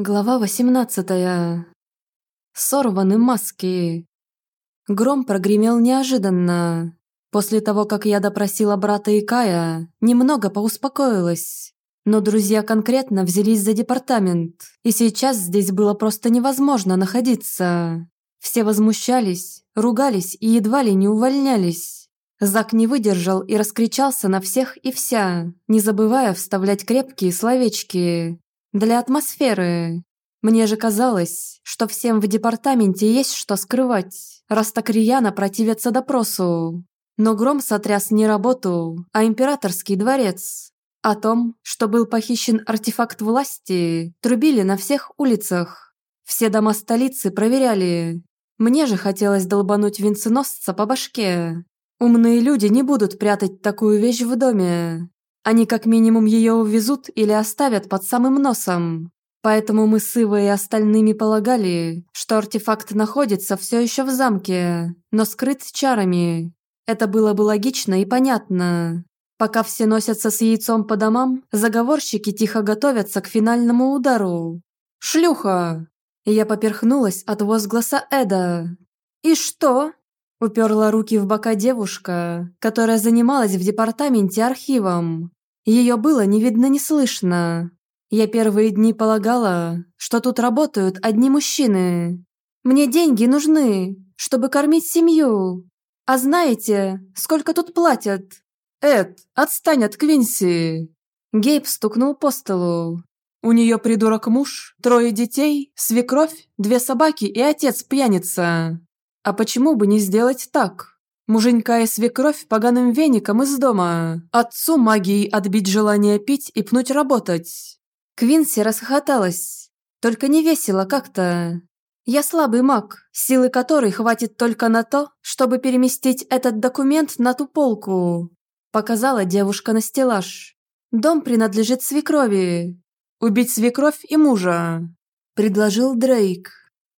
Глава 18. Сорваны маски. Гром прогремел неожиданно. После того, как я допросила брата и Кая, немного поуспокоилась. Но друзья конкретно взялись за департамент, и сейчас здесь было просто невозможно находиться. Все возмущались, ругались и едва ли не увольнялись. Зак не выдержал и раскричался на всех и вся, не забывая вставлять крепкие словечки, для атмосферы. Мне же казалось, что всем в департаменте есть что скрывать, раз так рьяно противятся допросу. Но гром сотряс не работу, а императорский дворец. О том, что был похищен артефакт власти, трубили на всех улицах. Все дома столицы проверяли. Мне же хотелось долбануть венценосца по башке. Умные люди не будут прятать такую вещь в доме. Они как минимум ее увезут или оставят под самым носом. Поэтому мы с Ивой и остальными полагали, что артефакт находится все еще в замке, но скрыт чарами. Это было бы логично и понятно. Пока все носятся с яйцом по домам, заговорщики тихо готовятся к финальному удару. «Шлюха!» Я поперхнулась от возгласа Эда. «И что?» Уперла руки в бока девушка, которая занималась в департаменте архивом. Ее было не видно, не слышно. Я первые дни полагала, что тут работают одни мужчины. Мне деньги нужны, чтобы кормить семью. А знаете, сколько тут платят? Эд, отстань от Квинси. Гейб стукнул по столу. У нее придурок муж, трое детей, свекровь, две собаки и отец пьяница. А почему бы не сделать так? Муженька и свекровь поганым веником из дома. Отцу магией отбить желание пить и пнуть работать. Квинси расхохоталась. Только не весело как-то. Я слабый маг, силы которой хватит только на то, чтобы переместить этот документ на ту полку. Показала девушка на стеллаж. Дом принадлежит свекрови. Убить свекровь и мужа. Предложил Дрейк.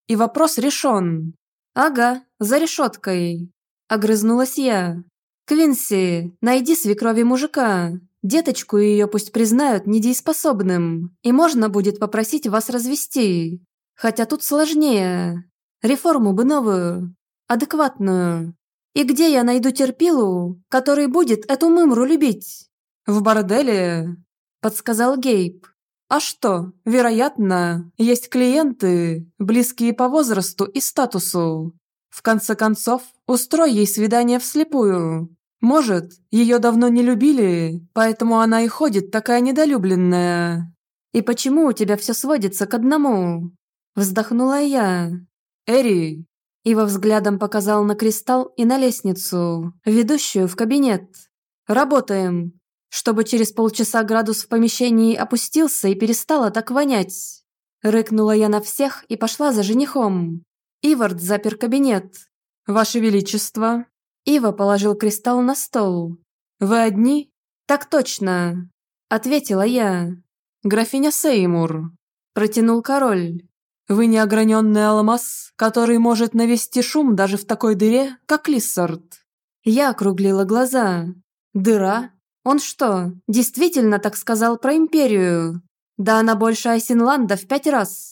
И вопрос решен. Ага, за решеткой. Огрызнулась я. «Квинси, найди свекрови мужика. Деточку ее пусть признают недееспособным, и можно будет попросить вас развести. Хотя тут сложнее. Реформу бы новую, адекватную. И где я найду терпилу, который будет эту мымру любить?» «В борделе», – подсказал Гейб. «А что, вероятно, есть клиенты, близкие по возрасту и статусу, в конце концов, устрой ей свидание вслепую. Может, ее давно не любили, поэтому она и ходит такая недолюбленная. И почему у тебя все сводится к одному? Вздохнула я. Эри. Ива взглядом показал на кристалл и на лестницу, ведущую в кабинет. Работаем, чтобы через полчаса градус в помещении опустился и перестало так вонять. Рыкнула я на всех и пошла за женихом. Ивард запер кабинет. «Ваше Величество!» Ива положил кристалл на стол. «Вы одни?» «Так точно!» Ответила я. «Графиня Сеймур!» Протянул король. «Вы неограненный алмаз, который может навести шум даже в такой дыре, как Лиссард!» Я округлила глаза. «Дыра? Он что, действительно так сказал про Империю? Да она больше Айсинланда в пять раз!»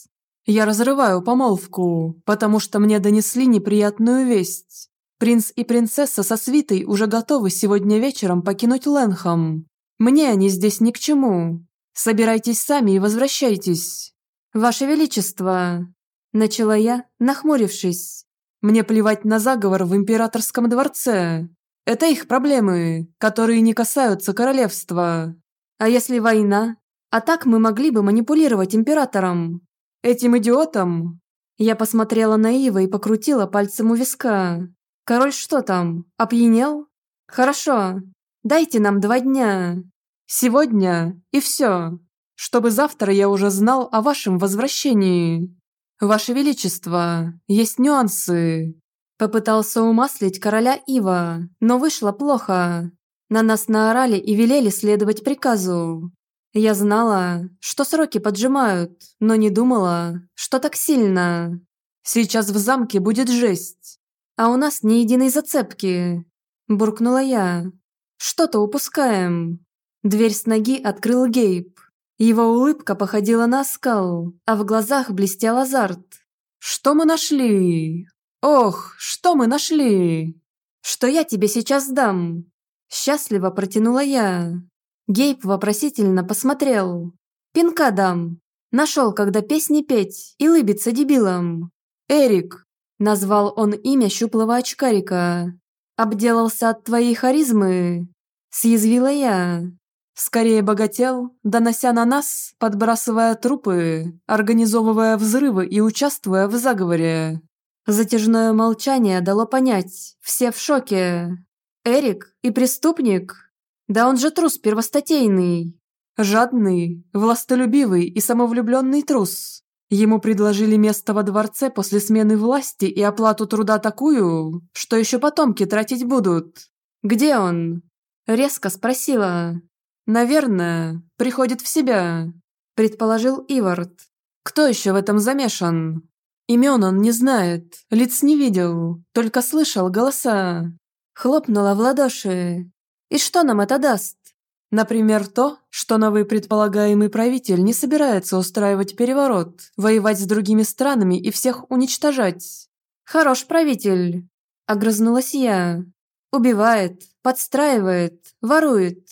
Я разрываю помолвку, потому что мне донесли неприятную весть. Принц и принцесса со свитой уже готовы сегодня вечером покинуть Ленхам. Мне они здесь ни к чему. Собирайтесь сами и возвращайтесь. Ваше Величество, начала я, нахмурившись. Мне плевать на заговор в императорском дворце. Это их проблемы, которые не касаются королевства. А если война? А так мы могли бы манипулировать императором. Этим идиотом?» Я посмотрела на Ива и покрутила пальцем у виска. «Король что там, опьянел?» «Хорошо, дайте нам два дня. Сегодня и все, чтобы завтра я уже знал о вашем возвращении. Ваше Величество, есть нюансы». Попытался умаслить короля Ива, но вышло плохо. На нас наорали и велели следовать приказу. Я знала, что сроки поджимают, но не думала, что так сильно. Сейчас в замке будет жесть, а у нас ни единой зацепки. Буркнула я. Что-то упускаем. Дверь с ноги открыл Гейб. Его улыбка походила на скал, а в глазах блестел азарт. «Что мы нашли? Ох, что мы нашли? Что я тебе сейчас дам?» Счастливо протянула я. Гейб вопросительно посмотрел. «Пинка дам. Нашел, когда песни петь и лыбиться дебилом. Эрик!» Назвал он имя щуплого очкарика. «Обделался от твоей харизмы?» Съязвила я. Скорее богател, донося на нас, подбрасывая трупы, организовывая взрывы и участвуя в заговоре. Затяжное молчание дало понять, все в шоке. Эрик и преступник? Да он же трус первостатейный. Жадный, властолюбивый и самовлюбленный трус. Ему предложили место во дворце после смены власти и оплату труда такую, что еще потомки тратить будут. «Где он?» Резко спросила. «Наверное, приходит в себя», – предположил Ивард. «Кто еще в этом замешан?» Имен он не знает, лиц не видел, только слышал голоса. Хлопнула в ладоши. «И что нам это даст?» Например, то, что новый предполагаемый правитель не собирается устраивать переворот, воевать с другими странами и всех уничтожать. «Хорош правитель!» – огрызнулась я. «Убивает, подстраивает, ворует.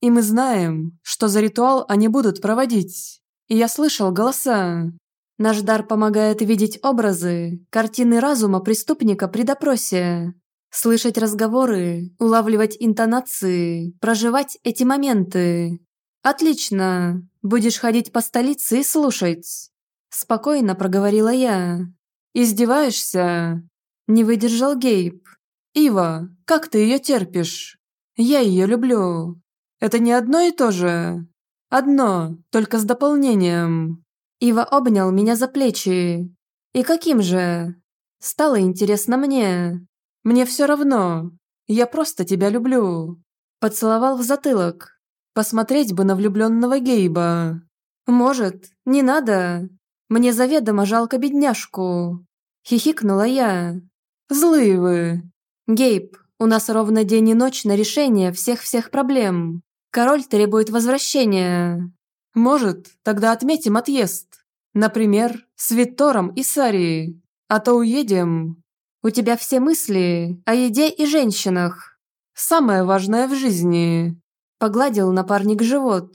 И мы знаем, что за ритуал они будут проводить. И я слышал голоса. Наш дар помогает видеть образы, картины разума преступника при допросе. Слышать разговоры, улавливать интонации, проживать эти моменты. Отлично. Будешь ходить по столице и слушать. Спокойно проговорила я. Издеваешься? Не выдержал Гейб. Ива, как ты ее терпишь? Я ее люблю. Это не одно и то же. Одно, только с дополнением. Ива обнял меня за плечи. И каким же? Стало интересно мне. Мне все равно. Я просто тебя люблю. Поцеловал в затылок. Посмотреть бы на влюбленного Гейба. Может, не надо. Мне заведомо жалко бедняжку. Хихикнула я. Злые вы. Гейб, у нас ровно день и ночь на решение всех-всех проблем. Король требует возвращения. Может, тогда отметим отъезд. Например, с Виттором и Сарией. А то уедем. У тебя все мысли о еде и женщинах. Самое важное в жизни. Погладил напарник живот.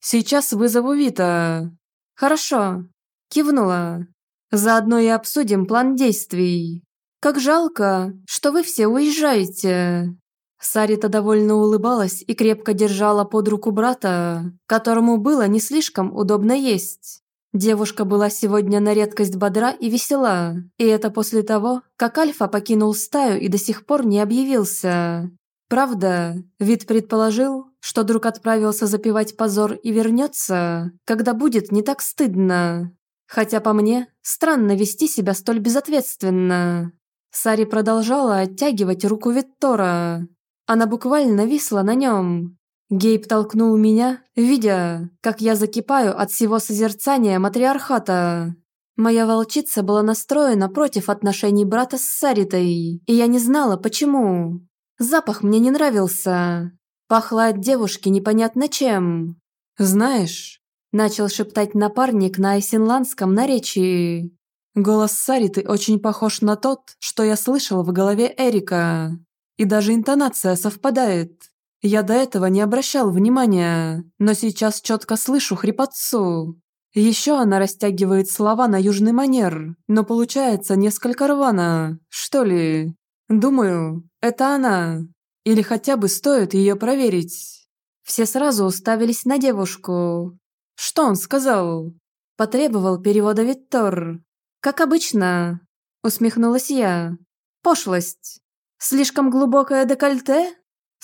Сейчас вызову Вита. Хорошо. Кивнула. Заодно и обсудим план действий. Как жалко, что вы все уезжаете. Сарита довольно улыбалась и крепко держала под руку брата, которому было не слишком удобно есть. Девушка была сегодня на редкость бодра и весела, и это после того, как Альфа покинул стаю и до сих пор не объявился. Правда, вид предположил, что друг отправился запивать позор и вернется, когда будет не так стыдно. Хотя по мне, странно вести себя столь безответственно. Сари продолжала оттягивать руку Виттора, она буквально висла на нем. Гейб толкнул меня, видя, как я закипаю от всего созерцания матриархата. Моя волчица была настроена против отношений брата с Саритой, и я не знала, почему. Запах мне не нравился. Пахло от девушки непонятно чем. «Знаешь», – начал шептать напарник на айсинландском наречии. «Голос Сариты очень похож на тот, что я слышал в голове Эрика. И даже интонация совпадает. Я до этого не обращал внимания, но сейчас четко слышу хрипотцу. Еще она растягивает слова на южный манер, но получается несколько рвано, что ли. Думаю, это она. Или хотя бы стоит ее проверить. Все сразу уставились на девушку. Что он сказал? Потребовал перевода Виттор. Как обычно, усмехнулась я. Пошлость. Слишком глубокое декольте?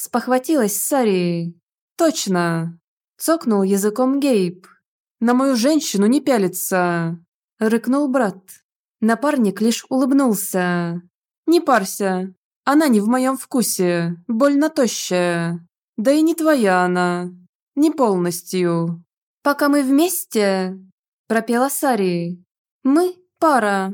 Спохватилась Сари. Точно. Цокнул языком Гейб. На мою женщину не пялится. Рыкнул брат. Напарник лишь улыбнулся. Не парься. Она не в моем вкусе. Больно тощая. Да и не твоя она. Не полностью. Пока мы вместе, пропела Сари. Мы пара.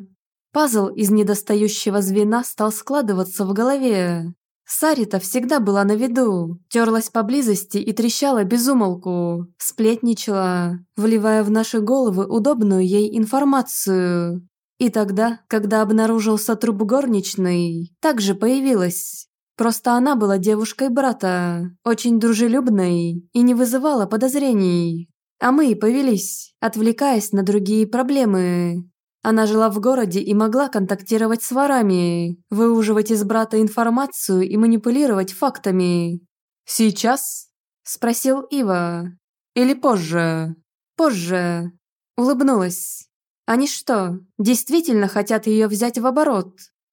Пазл из недостающего звена стал складываться в голове. Сарита всегда была на виду, терлась поблизости и трещала безумолку, сплетничала, вливая в наши головы удобную ей информацию. И тогда, когда обнаружился труп горничной, также появилась. Просто она была девушкой брата, очень дружелюбной и не вызывала подозрений. А мы и повелись, отвлекаясь на другие проблемы. Она жила в городе и могла контактировать с ворами, выуживать из брата информацию и манипулировать фактами. «Сейчас?» – спросил Ива. «Или позже?» «Позже». Улыбнулась. «Они что, действительно хотят ее взять в оборот?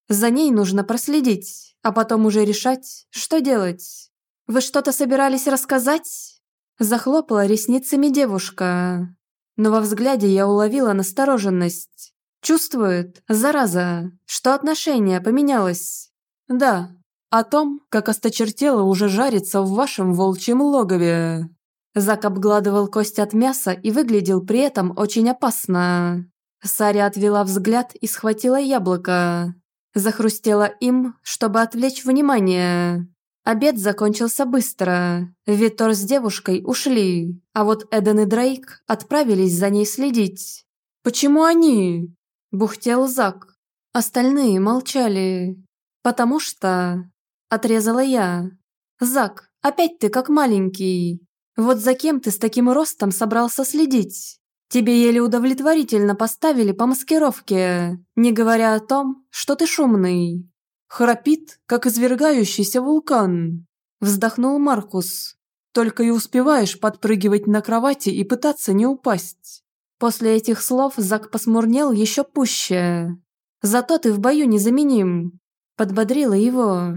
За ней нужно проследить, а потом уже решать, что делать. Вы что-то собирались рассказать?» Захлопала ресницами девушка. Но во взгляде я уловила настороженность. Чувствует, зараза, что отношение поменялось. Да, о том, как осточертело уже жарится в вашем волчьем логове. Зак обгладывал кость от мяса и выглядел при этом очень опасно. Саря отвела взгляд и схватила яблоко. Захрустела им, чтобы отвлечь внимание. Обед закончился быстро. Витор с девушкой ушли, а вот Эден и Дрейк отправились за ней следить. «Почему они?» Бухтел Зак. Остальные молчали. «Потому что...» Отрезала я. «Зак, опять ты как маленький. Вот за кем ты с таким ростом собрался следить? Тебе еле удовлетворительно поставили по маскировке, не говоря о том, что ты шумный. Храпит, как извергающийся вулкан», вздохнул Маркус. «Только и успеваешь подпрыгивать на кровати и пытаться не упасть». После этих слов Зак посмурнел еще пуще. «Зато ты в бою незаменим», – подбодрила его.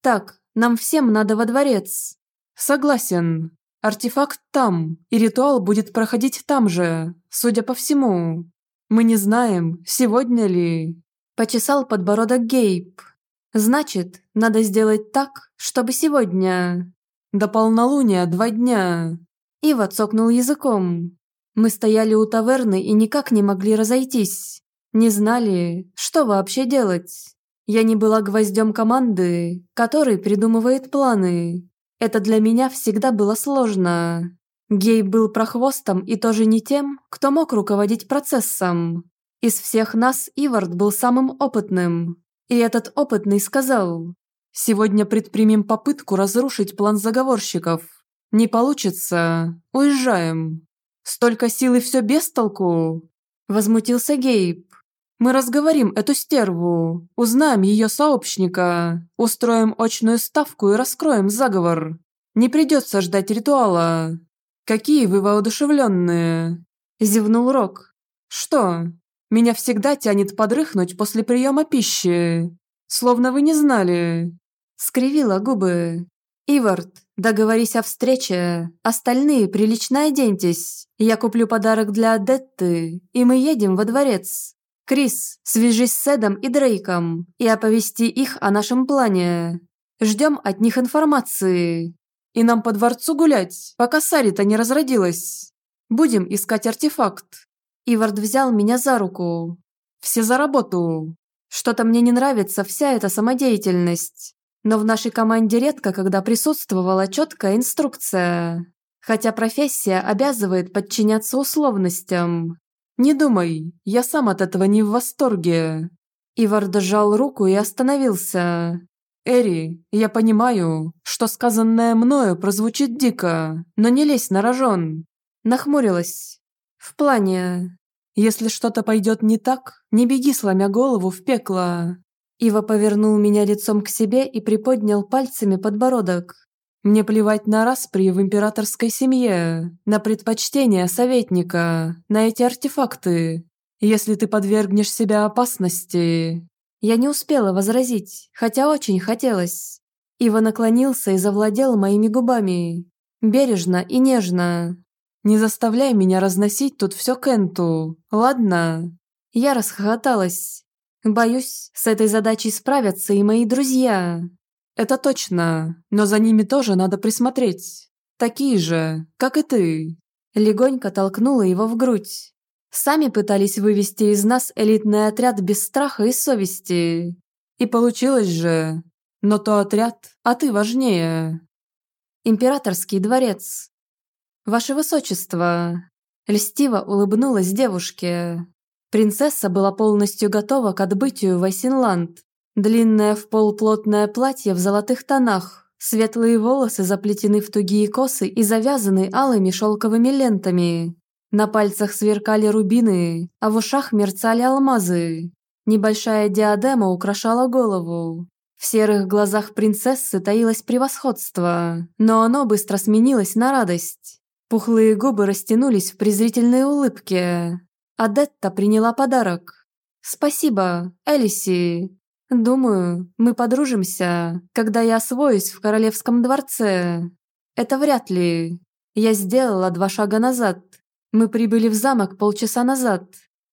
«Так, нам всем надо во дворец». «Согласен. Артефакт там, и ритуал будет проходить там же, судя по всему. Мы не знаем, сегодня ли». Почесал подбородок Гейб. «Значит, надо сделать так, чтобы сегодня». «До полнолуния два дня». Ива цокнул языком. Мы стояли у таверны и никак не могли разойтись. Не знали, что вообще делать. Я не была гвоздем команды, который придумывает планы. Это для меня всегда было сложно. Гей был прохвостом и тоже не тем, кто мог руководить процессом. Из всех нас Ивард был самым опытным. И этот опытный сказал, «Сегодня предпримем попытку разрушить план заговорщиков. Не получится, уезжаем». Столько сил и все без толку!» Возмутился Гейб. «Мы разговорим эту стерву, узнаем ее сообщника, устроим очную ставку и раскроем заговор. Не придется ждать ритуала. Какие вы воодушевленные!» Зевнул Рок. «Что? Меня всегда тянет подрыхнуть после приема пищи. Словно вы не знали». Скривила губы. «Ивард, договорись о встрече. Остальные прилично оденьтесь. Я куплю подарок для Адетты, и мы едем во дворец. Крис, свяжись с Эдом и Дрейком и оповести их о нашем плане. Ждем от них информации. И нам по дворцу гулять, пока Сарита не разродилась. Будем искать артефакт». Ивард взял меня за руку. «Все за работу. Что-то мне не нравится вся эта самодеятельность. Но в нашей команде редко когда присутствовала четкая инструкция. Хотя профессия обязывает подчиняться условностям. «Не думай, я сам от этого не в восторге». Ивар дожал руку и остановился. «Эри, я понимаю, что сказанное мною прозвучит дико, но не лезь на рожон». Нахмурилась. «В плане...» «Если что-то пойдет не так, не беги, сломя голову в пекло. Ива повернул меня лицом к себе и приподнял пальцами подбородок. «Мне плевать на распри в императорской семье, на предпочтения советника, на эти артефакты. Если ты подвергнешь себя опасности...» Я не успела возразить, хотя очень хотелось. Ива наклонился и завладел моими губами. Бережно и нежно. «Не заставляй меня разносить тут все Кенту, ладно?» Я расхохоталась. Боюсь, с этой задачей справятся и мои друзья. Это точно, но за ними тоже надо присмотреть. Такие же, как и ты. Легонько толкнула его в грудь. Сами пытались вывести из нас элитный отряд без страха и совести. И получилось же. Но то отряд, а ты важнее. Императорский дворец. Ваше Высочество. Льстиво улыбнулась девушке. Принцесса была полностью готова к отбытию в Айсинланд. Длинное в пол плотное платье в золотых тонах, светлые волосы заплетены в тугие косы и завязаны алыми шелковыми лентами. На пальцах сверкали рубины, а в ушах мерцали алмазы. Небольшая диадема украшала голову. В серых глазах принцессы таилось превосходство, но оно быстро сменилось на радость. Пухлые губы растянулись в презрительной улыбке. Адетта приняла подарок. «Спасибо, Элиси. Думаю, мы подружимся, когда я освоюсь в королевском дворце. Это вряд ли. Я сделала два шага назад. Мы прибыли в замок полчаса назад.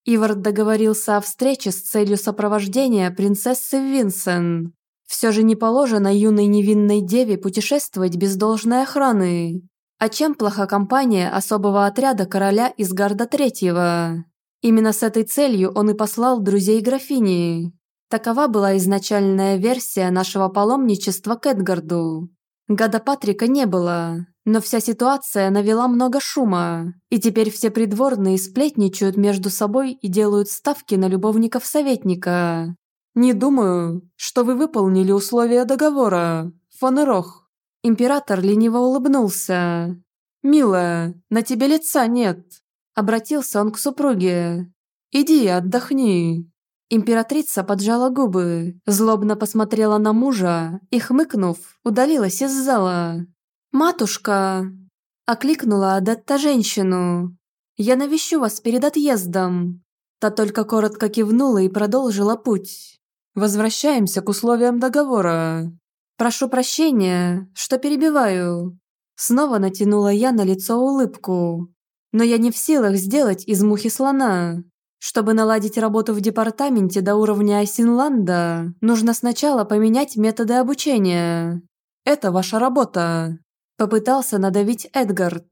Ивард договорился о встрече с целью сопровождения принцессы Винсен. Все же не положено юной невинной деве путешествовать без должной охраны. А чем плоха компания особого отряда короля из Гарда Третьего? Именно с этой целью он и послал друзей графини. Такова была изначальная версия нашего паломничества к Эдгарду. Гада Патрика не было, но вся ситуация навела много шума, и теперь все придворные сплетничают между собой и делают ставки на любовников советника. «Не думаю, что вы выполнили условия договора, Фанерох». Император лениво улыбнулся. «Милая, на тебе лица нет», — обратился он к супруге. «Иди отдохни». Императрица поджала губы, злобно посмотрела на мужа и, хмыкнув, удалилась из зала. «Матушка!» – окликнула Адетта женщину. «Я навещу вас перед отъездом». Та только коротко кивнула и продолжила путь. «Возвращаемся к условиям договора». «Прошу прощения, что перебиваю». Снова натянула я на лицо улыбку. «Но я не в силах сделать из мухи слона. Чтобы наладить работу в департаменте до уровня Айсинланда, нужно сначала поменять методы обучения. Это ваша работа. Попытался надавить Эдгард.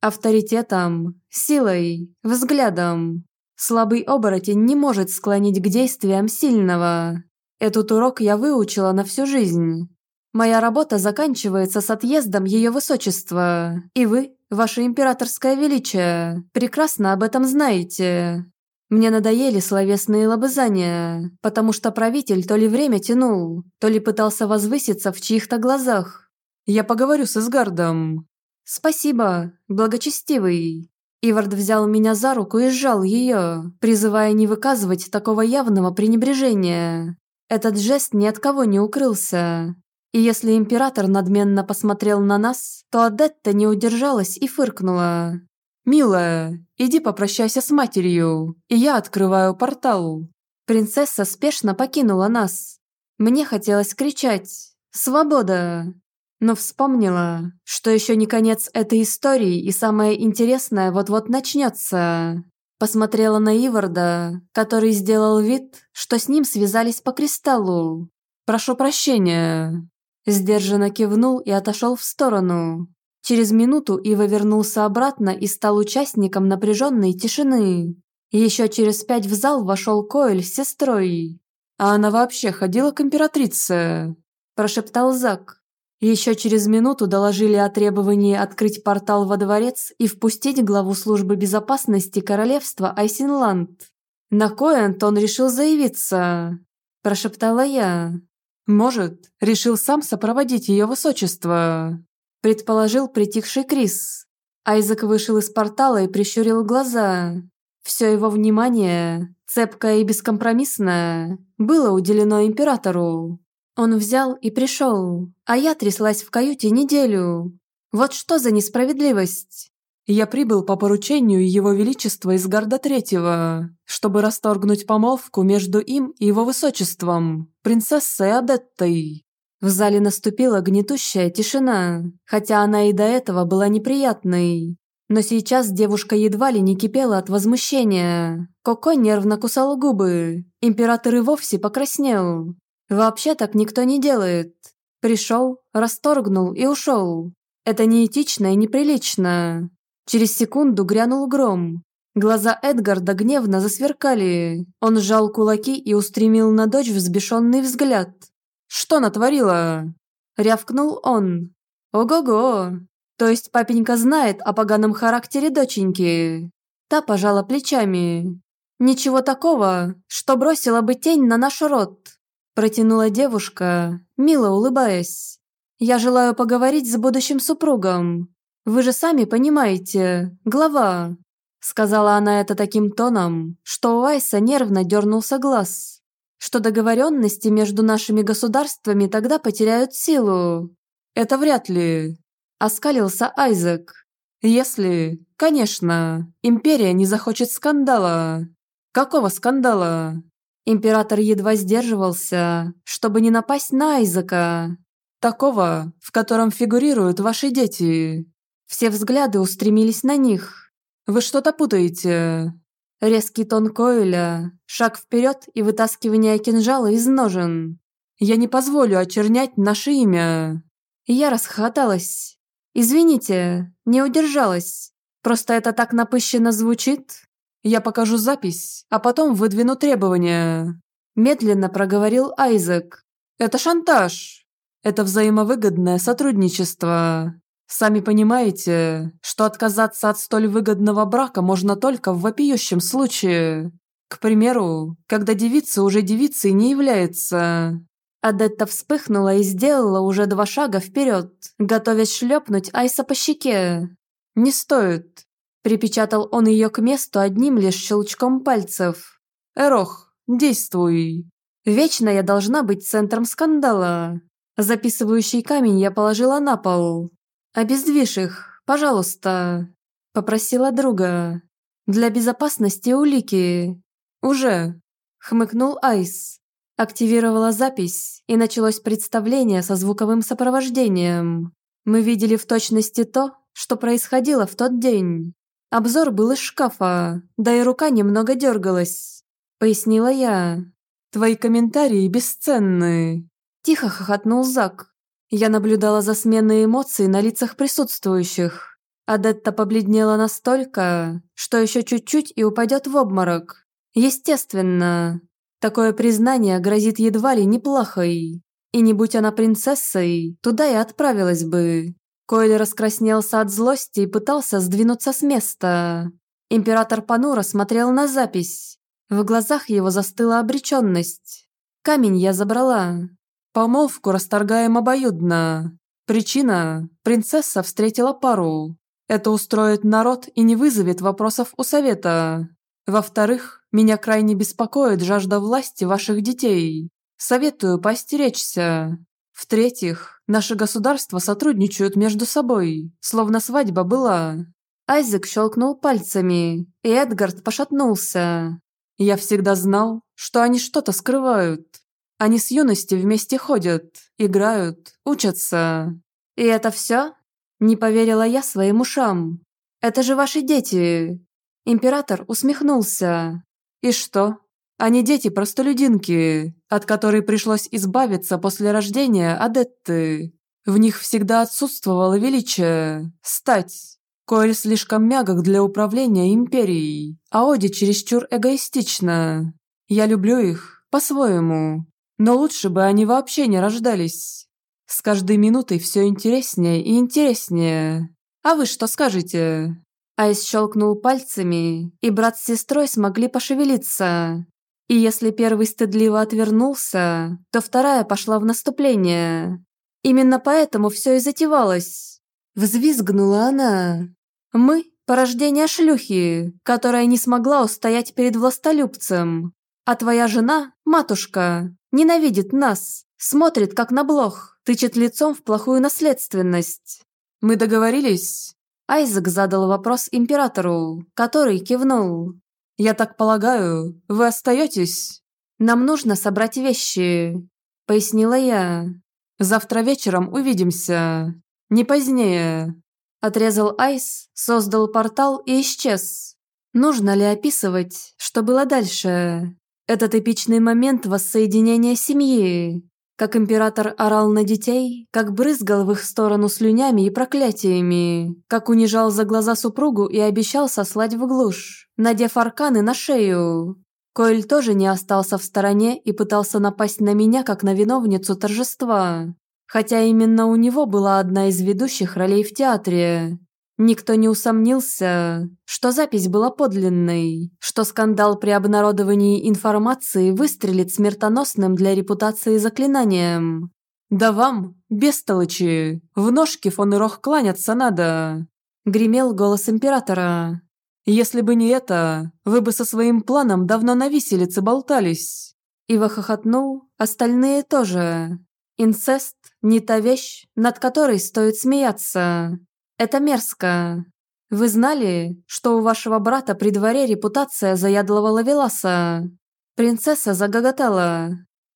Авторитетом, силой, взглядом. Слабый оборотень не может склонить к действиям сильного. Этот урок я выучила на всю жизнь. Моя работа заканчивается с отъездом Ее Высочества, и вы, Ваше Императорское Величие, прекрасно об этом знаете. Мне надоели словесные лобызания, потому что правитель то ли время тянул, то ли пытался возвыситься в чьих-то глазах. Я поговорю с Изгардом. Спасибо, благочестивый. Ивард взял меня за руку и сжал ее, призывая не выказывать такого явного пренебрежения. Этот жест ни от кого не укрылся. И если император надменно посмотрел на нас, то Адетта не удержалась и фыркнула. «Милая, иди попрощайся с матерью, и я открываю портал». Принцесса спешно покинула нас. Мне хотелось кричать «Свобода!», но вспомнила, что еще не конец этой истории и самое интересное вот-вот начнется. Посмотрела на Иварда, который сделал вид, что с ним связались по кристаллу. «Прошу прощения». Сдержанно кивнул и отошел в сторону. Через минуту Ива вернулся обратно и стал участником напряженной тишины. Еще через пять в зал вошел Коэль с сестрой. «А она вообще ходила к императрице?» – прошептал Зак. Еще через минуту доложили о требовании открыть портал во дворец и впустить главу службы безопасности королевства Айсинланд. На Коэнт он решил заявиться, прошептала я. Может, решил сам сопроводить ее высочество предположил притихший Крис. Айзек вышел из портала и прищурил глаза. Все его внимание, цепкое и бескомпромиссное, было уделено императору. Он взял и пришел, а я тряслась в каюте неделю. Вот что за несправедливость. Я прибыл по поручению Его Величества из Гарда Третьего, чтобы расторгнуть помолвку между им и Его Высочеством, принцессой Адеттой. В зале наступила гнетущая тишина, хотя она и до этого была неприятной. Но сейчас девушка едва ли не кипела от возмущения. Коко нервно кусал губы. Император и вовсе покраснел. Вообще так никто не делает. Пришел, расторгнул и ушел. Это неэтично и неприлично. Через секунду грянул гром. Глаза Эдгарда гневно засверкали. Он сжал кулаки и устремил на дочь взбешенный взгляд. Что натворила?» Рявкнул он. «Ого-го! То есть папенька знает о поганом характере доченьки?» Та пожала плечами. «Ничего такого, что бросила бы тень на наш род», протянула девушка, мило улыбаясь. «Я желаю поговорить с будущим супругом. Вы же сами понимаете, глава». Сказала она это таким тоном, что у Айса нервно дернулся глаз. Что договоренности между нашими государствами тогда потеряют силу. «Это вряд ли», – оскалился Айзек. «Если, конечно, империя не захочет скандала». «Какого скандала?» Император едва сдерживался, чтобы не напасть на Айзека. «Такого, в котором фигурируют ваши дети». Все взгляды устремились на них. «Вы что-то путаете». Резкий тон Койля, шаг вперед и вытаскивание кинжала из ножен. «Я не позволю очернять наше имя». Я расхоталась. «Извините, не удержалась. Просто это так напыщенно звучит». «Я покажу запись, а потом выдвину требования», медленно проговорил Айзек. «Это шантаж. Это взаимовыгодное сотрудничество. Сами понимаете, что отказаться от столь выгодного брака можно только в вопиющем случае. К примеру, когда девица уже девицей не является. Адетта вспыхнула и сделала уже два шага вперед, готовясь шлепнуть Айса по щеке. «Не стоит», – припечатал он ее к месту одним лишь щелчком пальцев. «Эрох, действуй». «Вечно я должна быть центром скандала». Записывающий камень я положила на пол, «Обездвижь их, пожалуйста», – попросила друга. «Для безопасности улики». «Уже», – хмыкнул Айс. Активировала запись, и началось представление со звуковым сопровождением. Мы видели в точности то, что происходило в тот день. Обзор был из шкафа, да и рука немного дергалась. Пояснила я. «Твои комментарии бесценны», – тихо хохотнул Зак. Я наблюдала за сменой эмоций на лицах присутствующих. Адетта побледнела настолько, что еще чуть-чуть и упадет в обморок. Естественно, такое признание грозит едва ли неплохой. И не будь она принцессой, туда и отправилась бы. Койль раскраснелся от злости и пытался сдвинуться с места. Император Панура смотрел на запись. В глазах его застыла обреченность. Камень я забрала, Помолвку расторгаем обоюдно. Причина – принцесса встретила пару. Это устроит народ и не вызовет вопросов у совета. Во-вторых, меня крайне беспокоит жажда власти ваших детей. Советую постеречься. В-третьих, наши государства сотрудничают между собой, словно свадьба была. Айзек щелкнул пальцами, и Эдгард пошатнулся. Я всегда знал, что они что-то скрывают. Они с юности вместе ходят, играют, учатся. И это все? Не поверила я своим ушам. Это же ваши дети. Император усмехнулся. И что? Они дети-простолюдинки, от которой пришлось избавиться после рождения Адетты. В них всегда отсутствовало величие, стать. Коэль слишком мягок для управления империей, а Оди чересчур эгоистична. Я люблю их по-своему. Но лучше бы они вообще не рождались. С каждой минутой все интереснее и интереснее. А вы что скажете?» Айс щелкнул пальцами, и брат с сестрой смогли пошевелиться. И если первый стыдливо отвернулся, то вторая пошла в наступление. Именно поэтому все и затевалось. Взвизгнула она. «Мы – порождение шлюхи, которая не смогла устоять перед властолюбцем. А твоя жена, матушка, Ненавидит нас, смотрит как на блох, тычет лицом в плохую наследственность. Мы договорились?» Айзек задал вопрос императору, который кивнул. «Я так полагаю, вы остаетесь?» «Нам нужно собрать вещи», — пояснила я. «Завтра вечером увидимся. Не позднее». Отрезал Айс, создал портал и исчез. Нужно ли описывать, что было дальше? Этот эпичный момент воссоединения семьи. Как император орал на детей, как брызгал в их сторону слюнями и проклятиями, как унижал за глаза супругу и обещал сослать в глушь, надев арканы на шею. Коэль тоже не остался в стороне и пытался напасть на меня как на виновницу торжества. Хотя именно у него была одна из ведущих ролей в театре. Никто не усомнился, что запись была подлинной, что скандал при обнародовании информации выстрелит смертоносным для репутации заклинанием. «Да вам, бестолочи, в ножки фон Ирох кланяться надо!» – гремел голос императора. «Если бы не это, вы бы со своим планом давно на виселице болтались!» Ива хохотнул, остальные тоже. Инцест – не та вещь, над которой стоит смеяться. Это мерзко. Вы знали, что у вашего брата при дворе репутация заядлого лавеласа? Принцесса загоготала.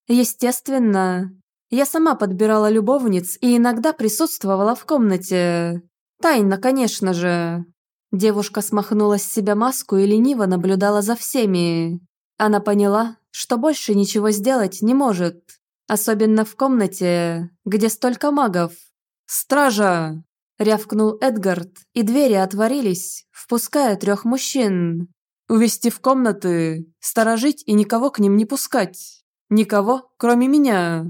Естественно, я сама подбирала любовниц и иногда присутствовала в комнате. Тайно, конечно же. Девушка смахнула с себя маску и лениво наблюдала за всеми. Она поняла, что больше ничего сделать не может. Особенно в комнате, где столько магов. «Стража!» – рявкнул Эдгард, и двери отворились, впуская трех мужчин. «Увести в комнаты, сторожить и никого к ним не пускать. Никого, кроме меня.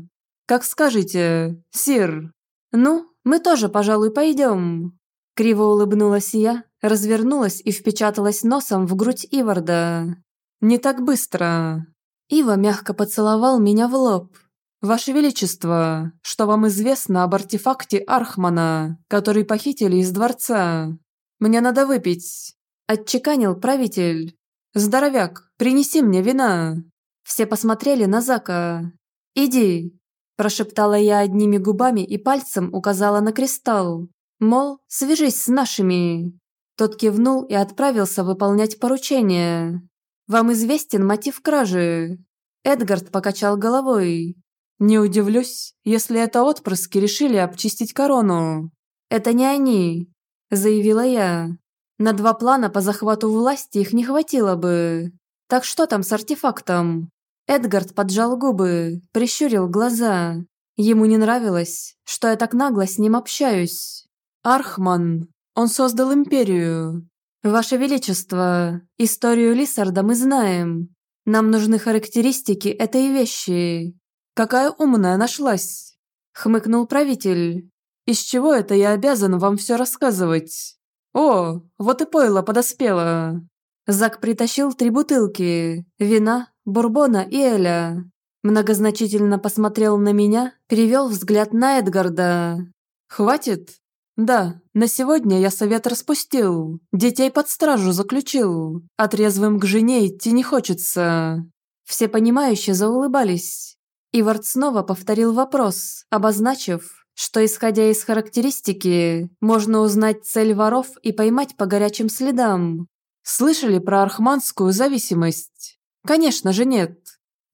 «Как скажете, сир». «Ну, мы тоже, пожалуй, пойдем». Криво улыбнулась я, развернулась и впечаталась носом в грудь Иварда. «Не так быстро». Ива мягко поцеловал меня в лоб. «Ваше Величество, что вам известно об артефакте Архмана, который похитили из дворца? Мне надо выпить», – отчеканил правитель. «Здоровяк, принеси мне вина». Все посмотрели на Зака. «Иди, Прошептала я одними губами и пальцем указала на кристалл. Мол, свяжись с нашими. Тот кивнул и отправился выполнять поручение. «Вам известен мотив кражи?» Эдгард покачал головой. «Не удивлюсь, если это отпрыски решили обчистить корону». «Это не они», – заявила я. «На два плана по захвату власти их не хватило бы. Так что там с артефактом?» Эдгард поджал губы, прищурил глаза. Ему не нравилось, что я так нагло с ним общаюсь. «Архман, он создал империю. Ваше Величество, историю Лиссарда мы знаем. Нам нужны характеристики этой вещи. Какая умная нашлась!» Хмыкнул правитель. «Из чего это я обязан вам все рассказывать?» «О, вот и пойло подоспело!» Зак притащил три бутылки, вина, бурбона и эля. Многозначительно посмотрел на меня, перевел взгляд на Эдгарда. «Хватит?» «Да, на сегодня я совет распустил, детей под стражу заключил, а трезвым к жене идти не хочется». Все понимающие заулыбались. Ивард снова повторил вопрос, обозначив, что, исходя из характеристики, можно узнать цель воров и поймать по горячим следам. Слышали про архманскую зависимость? Конечно же нет.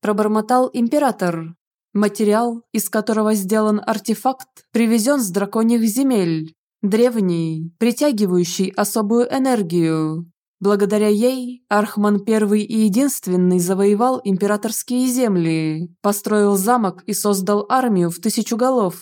Пробормотал император. Материал, из которого сделан артефакт, привезен с драконьих земель. Древний, притягивающий особую энергию. Благодаря ей Архман первый и единственный завоевал императорские земли, построил замок и создал армию в тысячу голов.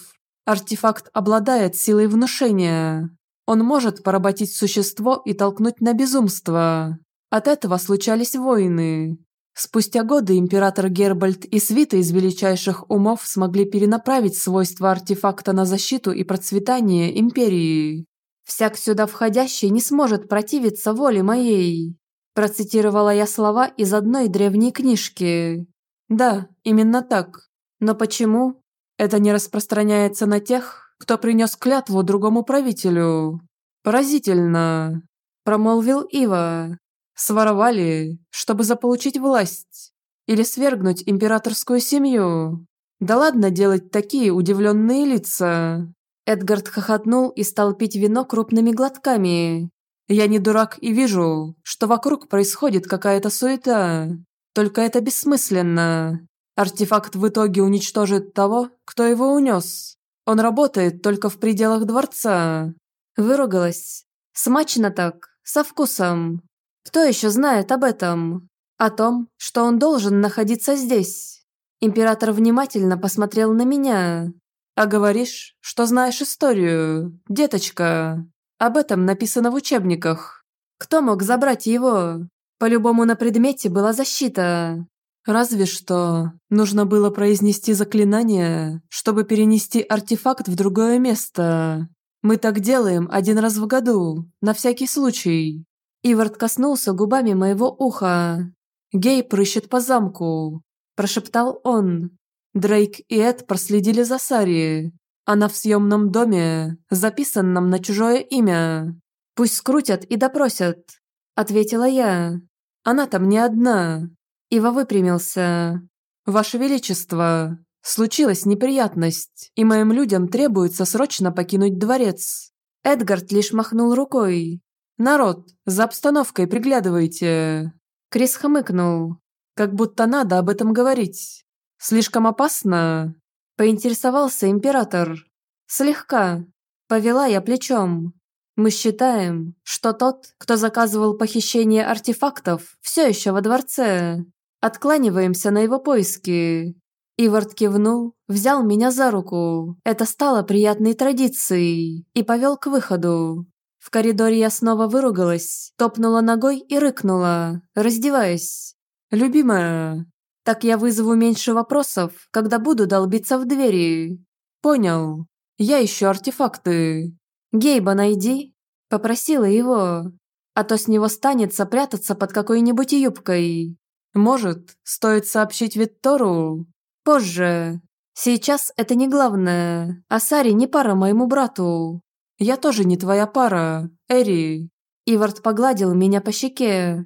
Артефакт обладает силой внушения. Он может поработить существо и толкнуть на безумство. От этого случались войны. Спустя годы император Гербальд и свита из величайших умов смогли перенаправить свойства артефакта на защиту и процветание империи. «Всяк сюда входящий не сможет противиться воле моей», процитировала я слова из одной древней книжки. «Да, именно так. Но почему? Это не распространяется на тех, кто принес клятву другому правителю. Поразительно, промолвил Ива. Своровали, чтобы заполучить власть или свергнуть императорскую семью. Да ладно делать такие удивленные лица. Эдгард хохотнул и стал пить вино крупными глотками. Я не дурак и вижу, что вокруг происходит какая-то суета. Только это бессмысленно. Артефакт в итоге уничтожит того, кто его унес. Он работает только в пределах дворца. Выругалась. Смачно так, со вкусом. Кто еще знает об этом? О том, что он должен находиться здесь. Император внимательно посмотрел на меня. А говоришь, что знаешь историю, деточка. Об этом написано в учебниках. Кто мог забрать его? По-любому на предмете была защита. Разве что нужно было произнести заклинание, чтобы перенести артефакт в другое место. Мы так делаем один раз в году, на всякий случай. Ивард коснулся губами моего уха. «Гей прыщет по замку», – прошептал он. Дрейк и Эд проследили за Сари. Она в съемном доме, записанном на чужое имя. «Пусть скрутят и допросят», – ответила я. «Она там не одна». Ива выпрямился. «Ваше Величество, случилась неприятность, и моим людям требуется срочно покинуть дворец». Эдгард лишь махнул рукой. «Народ, за обстановкой приглядывайте». Крис хмыкнул. «Как будто надо об этом говорить. Слишком опасно?» Поинтересовался император. «Слегка». Повела я плечом. Мы считаем, что тот, кто заказывал похищение артефактов, все еще во дворце. Откланиваемся на его поиски. Ивард кивнул, взял меня за руку. Это стало приятной традицией и повел к выходу. В коридоре я снова выругалась, топнула ногой и рыкнула, раздеваясь. «Любимая, так я вызову меньше вопросов, когда буду долбиться в двери». «Понял. Я ищу артефакты». «Гейба найди», – попросила его. «А то с него станется прятаться под какой-нибудь юбкой». «Может, стоит сообщить Виттору?» «Позже. Сейчас это не главное, а Сари не пара моему брату. Я тоже не твоя пара, Эри». Ивард погладил меня по щеке.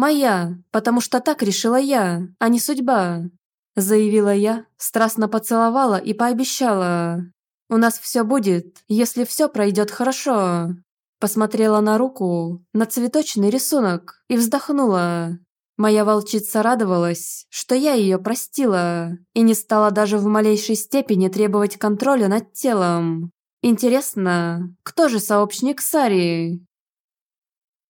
«Моя, потому что так решила я, а не судьба», заявила я, страстно поцеловала и пообещала. «У нас все будет, если все пройдет хорошо». Посмотрела на руку, на цветочный рисунок и вздохнула. Моя волчица радовалась, что я ее простила и не стала даже в малейшей степени требовать контроля над телом. Интересно, кто же сообщник Сари?